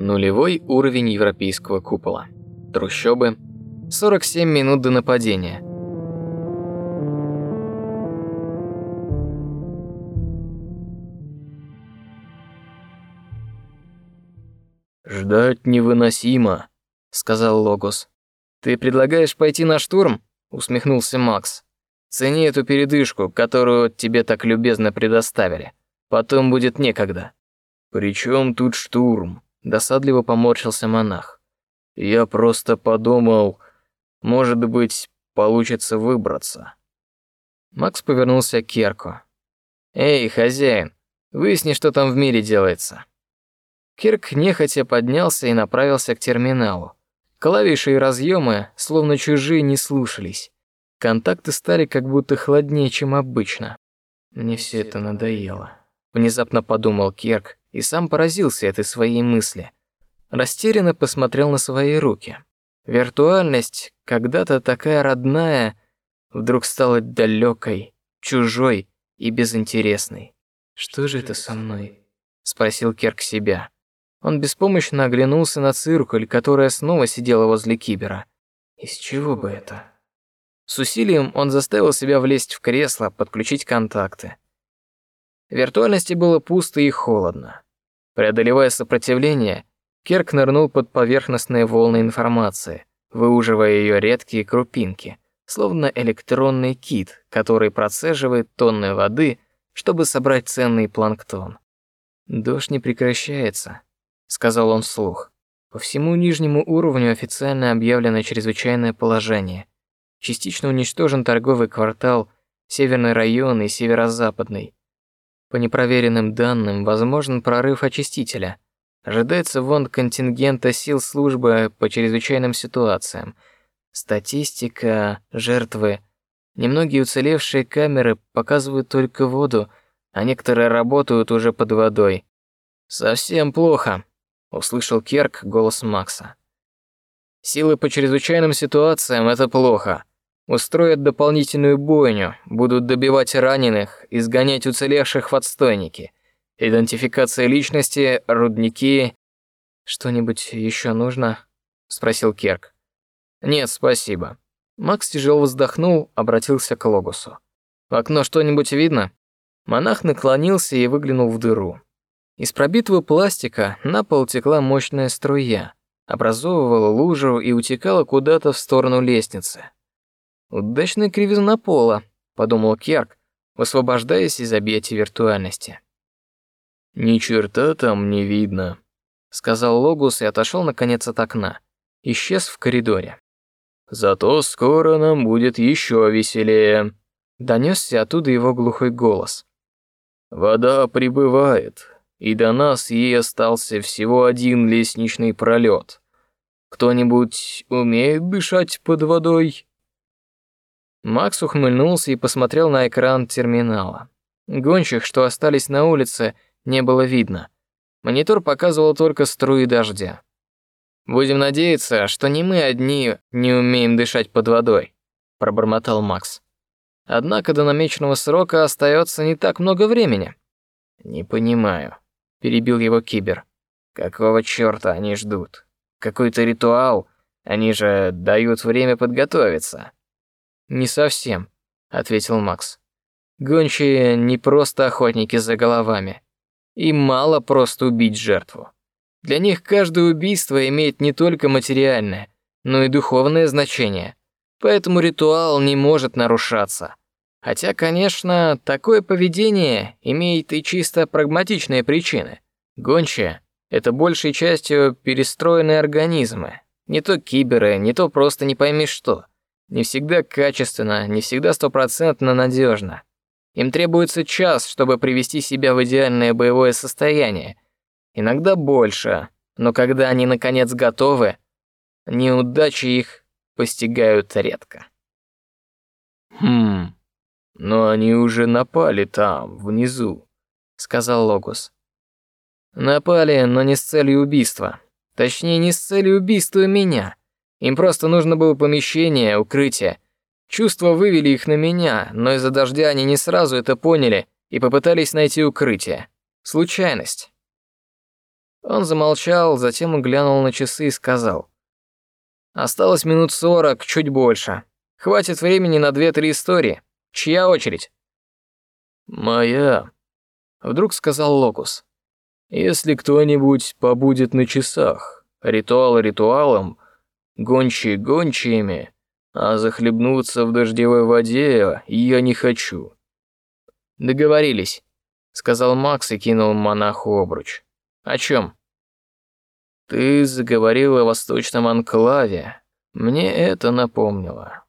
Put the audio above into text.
Нулевой уровень европейского купола. Трущобы. 47 минут до нападения. «Ждать невыносимо», — сказал Логос. «Ты предлагаешь пойти на штурм?» — усмехнулся Макс. «Цени эту передышку, которую тебе так любезно предоставили. Потом будет некогда». «Причем тут штурм?» — досадливо поморщился монах. «Я просто подумал, может быть, получится выбраться». Макс повернулся к Керку. «Эй, хозяин, выясни, что там в мире делается». Кирк нехотя поднялся и направился к терминалу. Клавиши и разъемы, словно чужие, не слушались. Контакты стали как будто холоднее, чем обычно. Мне все это надоело. Внезапно подумал Кирк и сам поразился этой своей мысли. Растерянно посмотрел на свои руки. Виртуальность, когда-то такая родная, вдруг стала далекой, чужой и безинтересной. Что же это со мной? спросил Кирк себя. Он беспомощно оглянулся на циркуль, которая снова сидела возле кибера. Из чего бы это? С усилием он заставил себя влезть в кресло, подключить контакты. Виртуальности было пусто и холодно. Преодолевая сопротивление, Керк нырнул под поверхностные волны информации, выуживая ее редкие крупинки, словно электронный кит, который процеживает тонны воды, чтобы собрать ценный планктон. Дождь не прекращается, сказал он вслух. По всему нижнему уровню официально объявлено чрезвычайное положение. Частично уничтожен торговый квартал, северный район и северо-западный. По непроверенным данным, возможен прорыв очистителя. Ожидается вон контингента сил службы по чрезвычайным ситуациям. Статистика, жертвы. Немногие уцелевшие камеры показывают только воду, а некоторые работают уже под водой. Совсем плохо, услышал Керк голос Макса. Силы по чрезвычайным ситуациям это плохо. Устроят дополнительную бойню, будут добивать раненых, изгонять уцелевших в отстойники. Идентификация личности, рудники. Что-нибудь еще нужно? спросил Керк. Нет, спасибо. Макс тяжело вздохнул, обратился к Логусу. В окно что-нибудь видно? Монах наклонился и выглянул в дыру. Из пробитого пластика на пол текла мощная струя, образовывала лужу и утекала куда-то в сторону лестницы. Удачная кривизна пола, подумал Керк, высвобождаясь из объятий виртуальности. Ни черта там не видно, сказал Логус и отошел наконец от окна, исчез в коридоре. Зато скоро нам будет еще веселее. Донесся оттуда его глухой голос. Вода прибывает, и до нас ей остался всего один лестничный пролет. Кто-нибудь умеет дышать под водой? Макс ухмыльнулся и посмотрел на экран терминала. Гонщик, что остались на улице, не было видно. Монитор показывал только струи дождя. Будем надеяться, что не мы одни не умеем дышать под водой, пробормотал Макс. Однако до намеченного срока остается не так много времени. Не понимаю, перебил его Кибер. Какого чёрта они ждут? Какой-то ритуал? Они же дают время подготовиться. Не совсем, ответил Макс. Гончие не просто охотники за головами. Им мало просто убить жертву. Для них каждое убийство имеет не только материальное, но и духовное значение. Поэтому ритуал не может нарушаться. Хотя, конечно, такое поведение имеет и чисто прагматичные причины. Гончие — это большей частью перестроенные организмы. Не то киберы, не то просто не пойми что. Не всегда качественно, не всегда стопроцентно надежно. Им требуется час, чтобы привести себя в идеальное боевое состояние. Иногда больше, но когда они наконец готовы, неудачи их постигают редко. Хм. Но они уже напали там, внизу, сказал Логус. Напали, но не с целью убийства. Точнее, не с целью убийства меня. Им просто нужно было помещение, укрытие. Чувства вывели их на меня, но из-за дождя они не сразу это поняли и попытались найти укрытие. Случайность. Он замолчал, затем глянул на часы и сказал. «Осталось минут сорок, чуть больше. Хватит времени на две-три истории. Чья очередь?» «Моя», — вдруг сказал Локус. «Если кто-нибудь побудет на часах, ритуал ритуалом, гончие гончиями, а захлебнуться в дождевой воде я не хочу». «Договорились», — сказал Макс и кинул монаху обруч. «О чем?» «Ты заговорил о восточном анклаве. Мне это напомнило».